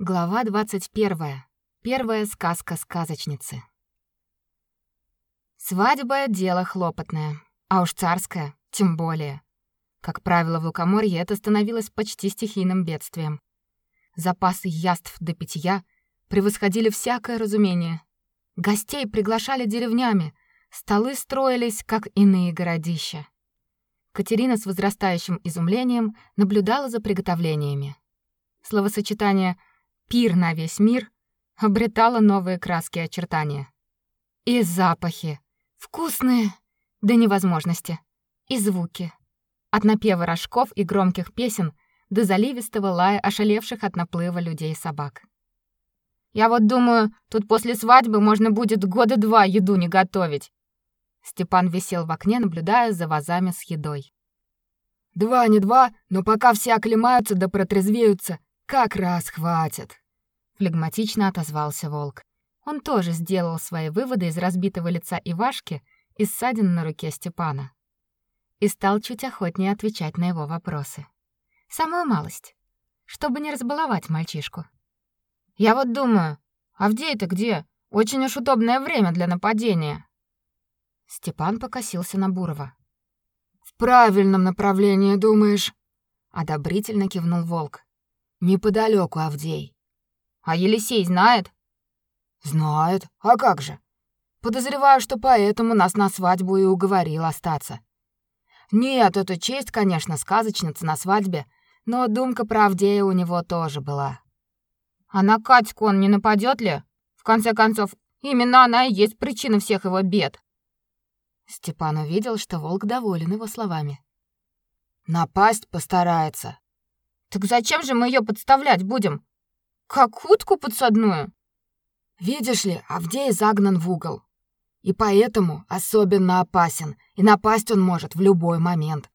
Глава 21. Первая сказка сказочницы. Свадьба дело хлопотное, а уж царское тем более. Как правило, в Лукоморье это становилось почти стихийным бедствием. Запасы яств до питья превосходили всякое разумение. Гостей приглашали деревнями, столы строились как иные городища. Катерина с возрастающим изумлением наблюдала за приготовлениями. Словосочетание пир на весь мир обретала новые краски и очертания. И запахи. Вкусные до невозможности. И звуки. От напева рожков и громких песен до заливистого лая ошалевших от наплыва людей и собак. «Я вот думаю, тут после свадьбы можно будет года два еду не готовить». Степан висел в окне, наблюдая за вазами с едой. «Два не два, но пока все оклемаются да протрезвеются, как раз хватит, флегматично отозвался волк. Он тоже сделал свои выводы из разбитого лица Ивашки и ссадин на руке Степана. И стал чуть охотнее отвечать на его вопросы. Самую малость, чтобы не разбаловать мальчишку. Я вот думаю, Авдей-то где? Очень уж удобное время для нападения. Степан покосился на Бурова. В правильном направлении думаешь? одобрительно кивнул волк. Неподалеку Авдей. А Елисей знает? Знает. А как же? Подозреваю, что поэтому нас на свадьбу и уговорил остаться. Нет, это честь, конечно, сказочница на свадьбе, но думка про Авдея у него тоже была. А на Катьку он не нападет ли? В конце концов, именно она и есть причина всех его бед. Степан увидел, что волк доволен его словами. Напасть постарается, так зачем же мы ее подставлять будем? Как утку подсадную? Видишь ли, Авдей загнан в угол. И поэтому особенно опасен, и напасть он может в любой момент.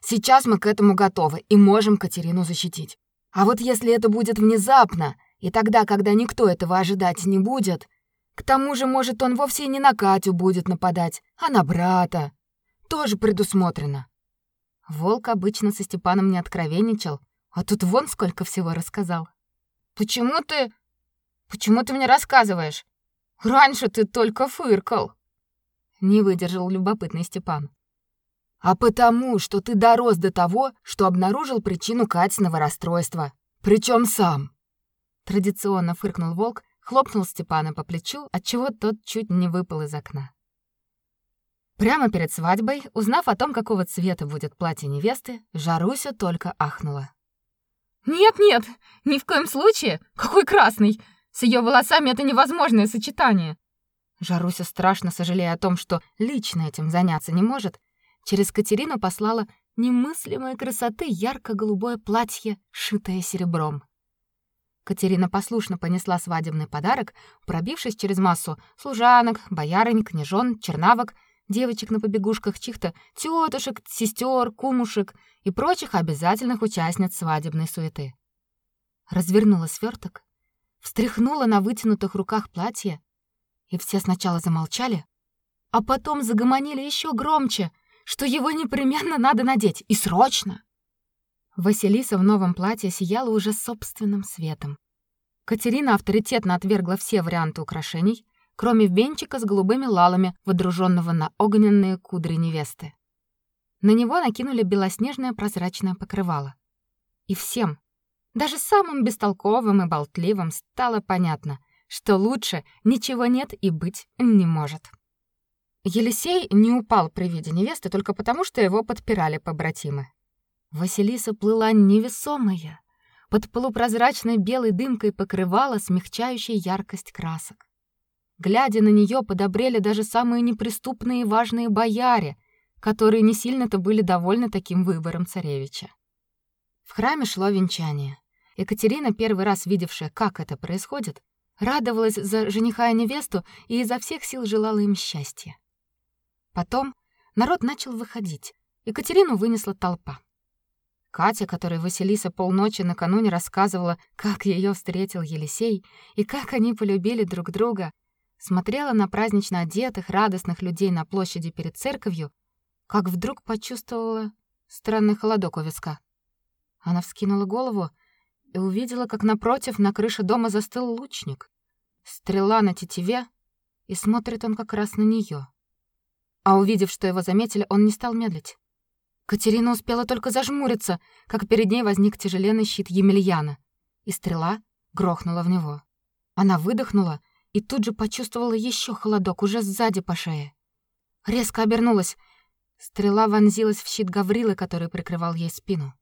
Сейчас мы к этому готовы и можем Катерину защитить. А вот если это будет внезапно, и тогда, когда никто этого ожидать не будет, к тому же, может, он вовсе не на Катю будет нападать, а на брата. Тоже предусмотрено. Волк обычно со Степаном не откровенничал, а тут вон сколько всего рассказал. Почему ты... Почему ты мне рассказываешь? Раньше ты только фыркал. Не выдержал любопытный Степан. А потому, что ты дорос до того, что обнаружил причину Катиного расстройства. Причем сам. Традиционно фыркнул волк, хлопнул Степана по плечу, отчего тот чуть не выпал из окна. Прямо перед свадьбой, узнав о том, какого цвета будет платье невесты, Жаруся только ахнула. Нет-нет, ни в коем случае. Какой красный? С ее волосами это невозможное сочетание. Жаруся, страшно сожалея о том, что лично этим заняться не может, через Катерину послала немыслимой красоты ярко-голубое платье, шитое серебром. Катерина послушно понесла свадебный подарок, пробившись через массу служанок, боярынь, княжон, чернавок девочек на побегушках, чьих-то тетушек, сестер, кумушек и прочих обязательных участниц свадебной суеты. Развернула сверток, встряхнула на вытянутых руках платье, и все сначала замолчали, а потом загомонили еще громче, что его непременно надо надеть, и срочно. Василиса в новом платье сияла уже собственным светом. Катерина авторитетно отвергла все варианты украшений, кроме венчика с голубыми лалами, водруженного на огненные кудри невесты. На него накинули белоснежное прозрачное покрывало. И всем, даже самым бестолковым и болтливым, стало понятно, что лучше ничего нет и быть не может. Елисей не упал при виде невесты только потому, что его подпирали побратимы. Василиса плыла невесомая, под полупрозрачной белой дымкой покрывала смягчающая яркость красок. Глядя на нее, подобрели даже самые неприступные и важные бояре, которые не сильно-то были довольны таким выбором царевича. В храме шло венчание. Екатерина, первый раз видевшая, как это происходит, радовалась за жениха и невесту и изо всех сил желала им счастья. Потом народ начал выходить. Екатерину вынесла толпа. Катя, которой Василиса полночи накануне рассказывала, как ее встретил Елисей и как они полюбили друг друга, смотрела на празднично одетых, радостных людей на площади перед церковью, как вдруг почувствовала странный холодок у виска. Она вскинула голову и увидела, как напротив на крыше дома застыл лучник. Стрела на тетиве, и смотрит он как раз на нее. А увидев, что его заметили, он не стал медлить. Катерина успела только зажмуриться, как перед ней возник тяжеленный щит Емельяна, и стрела грохнула в него. Она выдохнула и тут же почувствовала еще холодок уже сзади по шее. Резко обернулась. Стрела вонзилась в щит Гаврилы, который прикрывал ей спину.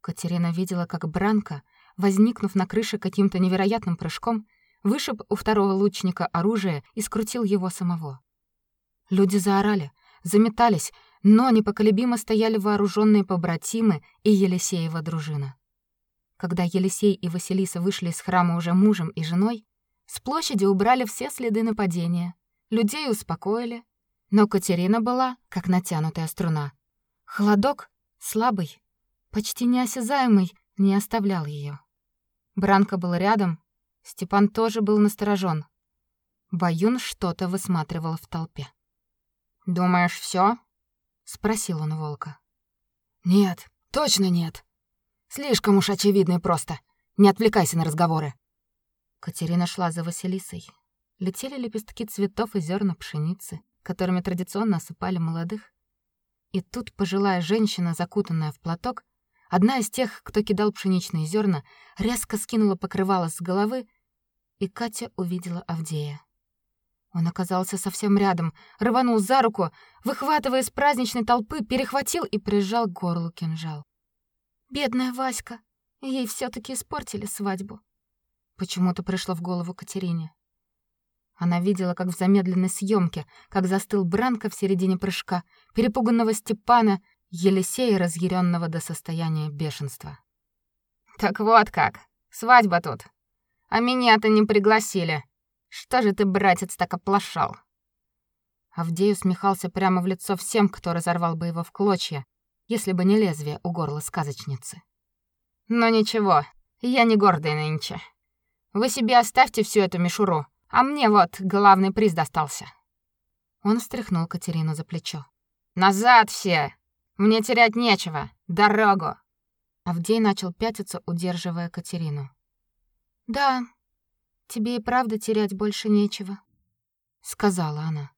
Катерина видела, как Бранка, возникнув на крыше каким-то невероятным прыжком, вышиб у второго лучника оружие и скрутил его самого. Люди заорали, заметались, но непоколебимо стояли вооруженные побратимы и Елисеева дружина. Когда Елисей и Василиса вышли из храма уже мужем и женой, с площади убрали все следы нападения, людей успокоили, но Катерина была как натянутая струна. Холодок, слабый, почти неосязаемый, не оставлял ее. Бранка был рядом, Степан тоже был насторожен. Баюн что-то высматривал в толпе. «Думаешь, все? спросил он волка. Нет, точно нет. Слишком уж очевидно и просто. Не отвлекайся на разговоры. Катерина шла за Василисой. Летели лепестки цветов и зерна пшеницы, которыми традиционно осыпали молодых. И тут пожилая женщина, закутанная в платок, одна из тех, кто кидал пшеничные зерна, резко скинула покрывало с головы, и Катя увидела Авдея. Он оказался совсем рядом, рванул за руку, выхватывая из праздничной толпы, перехватил и прижал к горлу кинжал. Бедная Васька, ей все таки испортили свадьбу. Почему-то пришло в голову Катерине. Она видела, как в замедленной съемке, как застыл Бранко в середине прыжка, перепуганного Степана, Елисея, разъяренного до состояния бешенства. «Так вот как, свадьба тут. А меня-то не пригласили», что же ты, братец, так оплошал? Авдей усмехался прямо в лицо всем, кто разорвал бы его в клочья, если бы не лезвие у горла сказочницы. Но ничего, я не гордый нынче. Вы себе оставьте всю эту мишуру, а мне вот главный приз достался. Он встряхнул Катерину за плечо. Назад все. Мне терять нечего. Дорогу. Авдей начал пятиться, удерживая Катерину. Да, Тебе и правда терять больше нечего, сказала она.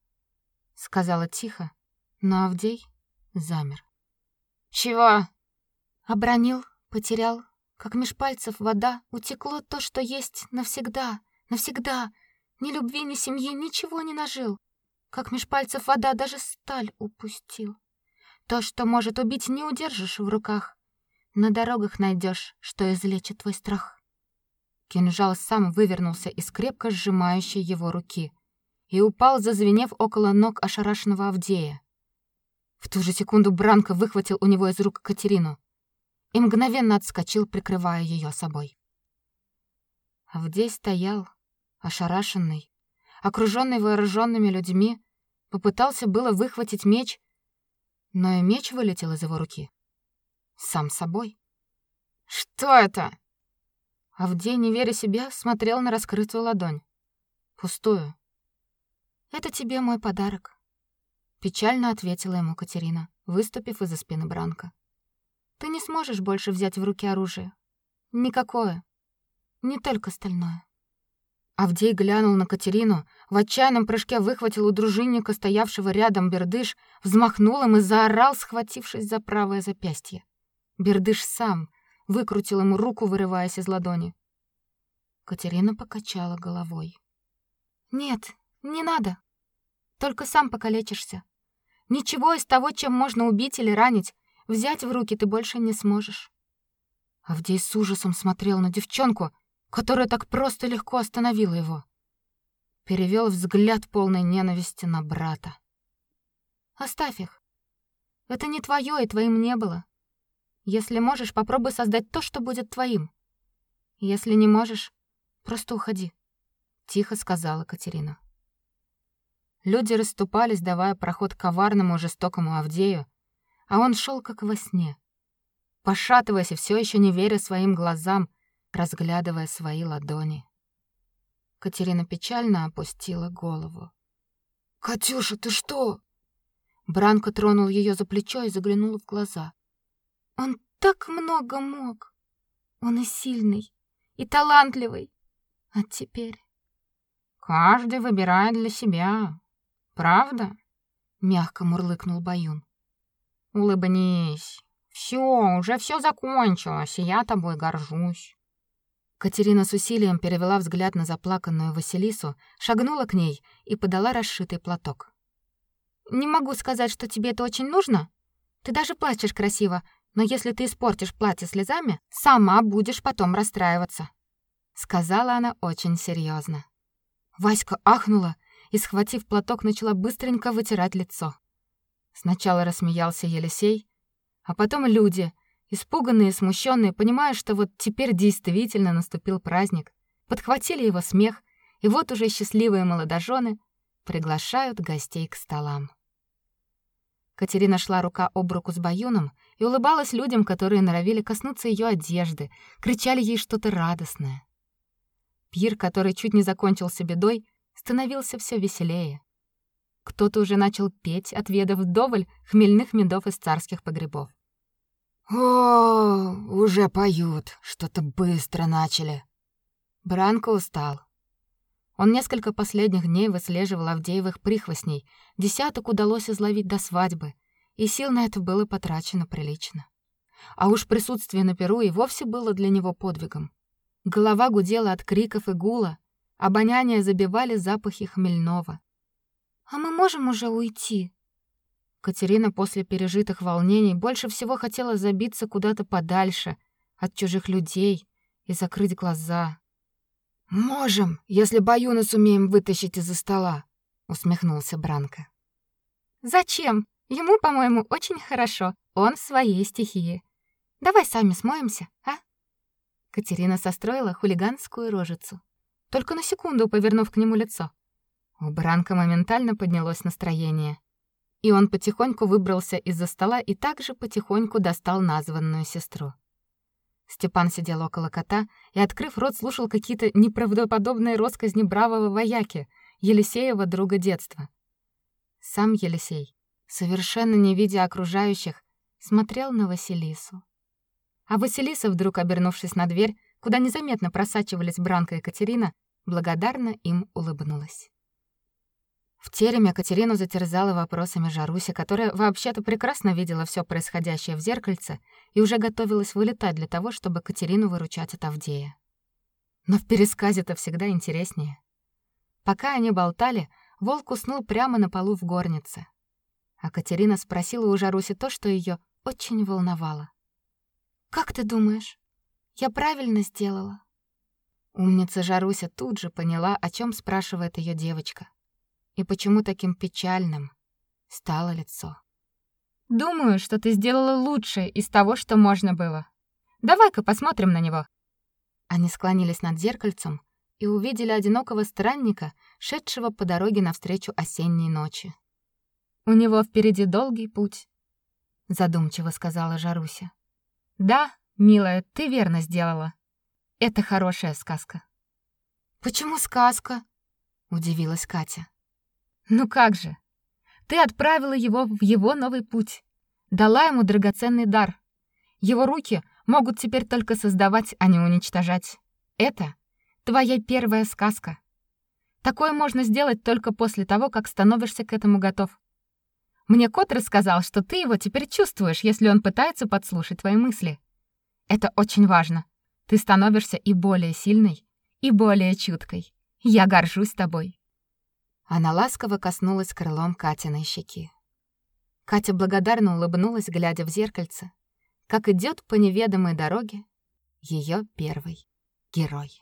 Сказала тихо, но Авдей замер. Чего? Обронил, потерял, как меж пальцев вода, утекло то, что есть навсегда, навсегда. Ни любви, ни семьи, ничего не нажил. Как меж пальцев вода даже сталь упустил. То, что может убить, не удержишь в руках. На дорогах найдешь, что излечит твой страх. Кинжал сам вывернулся из крепко сжимающей его руки и упал, зазвенев около ног ошарашенного Авдея. В ту же секунду Бранко выхватил у него из рук Катерину и мгновенно отскочил, прикрывая ее собой. Авдей стоял, ошарашенный, окруженный вооруженными людьми, попытался было выхватить меч, но и меч вылетел из его руки. Сам собой. «Что это?» Авдей, не веря себе, смотрел на раскрытую ладонь. Пустую. «Это тебе мой подарок», — печально ответила ему Катерина, выступив из-за спины Бранка. «Ты не сможешь больше взять в руки оружие. Никакое. Не только стальное». Авдей глянул на Катерину, в отчаянном прыжке выхватил у дружинника, стоявшего рядом, бердыш, взмахнул им и заорал, схватившись за правое запястье. Бердыш сам — выкрутил ему руку, вырываясь из ладони. Катерина покачала головой. Нет, не надо. Только сам покалечишься. Ничего из того, чем можно убить или ранить, взять в руки ты больше не сможешь. Авдей с ужасом смотрел на девчонку, которая так просто и легко остановила его. Перевел взгляд полной ненависти на брата. Оставь их. Это не твое и твоим не было. Если можешь, попробуй создать то, что будет твоим. Если не можешь, просто уходи, тихо сказала Катерина. Люди расступались, давая проход коварному жестокому Авдею, а он шел как во сне, пошатываясь и все еще не веря своим глазам, разглядывая свои ладони. Катерина печально опустила голову. «Катюша, ты что?» Бранко тронул ее за плечо и заглянул в глаза. Он так много мог. Он и сильный, и талантливый. А теперь каждый выбирает для себя. Правда? мягко мурлыкнул Баюн. Улыбнись. Все, уже все закончилось, и я тобой горжусь. Катерина с усилием перевела взгляд на заплаканную Василису, шагнула к ней и подала расшитый платок. Не могу сказать, что тебе это очень нужно. Ты даже плачешь красиво, но если ты испортишь платье слезами, сама будешь потом расстраиваться, сказала она очень серьезно. Васька ахнула и, схватив платок, начала быстренько вытирать лицо. Сначала рассмеялся Елисей, а потом люди, испуганные смущенные, понимая, что вот теперь действительно наступил праздник, подхватили его смех, и вот уже счастливые молодожены приглашают гостей к столам. Катерина шла рука об руку с Баюном и улыбалась людям, которые норовили коснуться ее одежды, кричали ей что-то радостное. Пир, который чуть не закончился бедой, становился все веселее. Кто-то уже начал петь, отведав вдоволь хмельных медов из царских погребов. «О, уже поют, что-то быстро начали». Бранко устал. Он несколько последних дней выслеживал Авдеевых прихвостней, десяток удалось изловить до свадьбы, и сил на это было потрачено прилично. А уж присутствие на перу и вовсе было для него подвигом. Голова гудела от криков и гула, обоняние забивали запахи хмельного. «А мы можем уже уйти?» Катерина после пережитых волнений больше всего хотела забиться куда-то подальше от чужих людей и закрыть глаза. Можем, если Баюна сумеем вытащить из-за стола, усмехнулся Бранко. Зачем? Ему, по-моему, очень хорошо. Он в своей стихии. Давай сами смоемся, а? Катерина состроила хулиганскую рожицу, только на секунду повернув к нему лицо. У Бранка моментально поднялось настроение и он потихоньку выбрался из-за стола и также потихоньку достал названную сестру. Степан сидел около кота и, открыв рот, слушал какие-то неправдоподобные россказни бравого вояки, Елисеева друга детства. Сам Елисей, совершенно не видя окружающих, смотрел на Василису. А Василиса, вдруг обернувшись на дверь, куда незаметно просачивались Бранка и Катерина, благодарно им улыбнулась. В тереме Катерину затерзала вопросами Жаруся, которая вообще-то прекрасно видела все происходящее в зеркальце и уже готовилась вылетать для того, чтобы Катерину выручать от Авдея. Но в пересказе-то всегда интереснее. Пока они болтали, волк уснул прямо на полу в горнице. А Катерина спросила у Жаруси то, что ее очень волновало. «Как ты думаешь, я правильно сделала?» Умница Жаруся тут же поняла, о чем спрашивает ее девочка и почему таким печальным стало лицо. Думаю, что ты сделала лучшее из того, что можно было. Давай-ка посмотрим на него. Они склонились над зеркальцем и увидели одинокого странника, шедшего по дороге навстречу осенней ночи. У него впереди долгий путь, задумчиво сказала Жаруся. Да, милая, ты верно сделала. Это хорошая сказка. Почему сказка? удивилась Катя. Ну как же? Ты отправила его в его новый путь, дала ему драгоценный дар. Его руки могут теперь только создавать, а не уничтожать. Это твоя первая сказка. Такое можно сделать только после того, как становишься к этому готов. Мне кот рассказал, что ты его теперь чувствуешь, если он пытается подслушать твои мысли. Это очень важно. Ты становишься и более сильной, и более чуткой. Я горжусь тобой. Она ласково коснулась крылом Катиной щеки. Катя благодарно улыбнулась, глядя в зеркальце, как идет по неведомой дороге ее первый герой.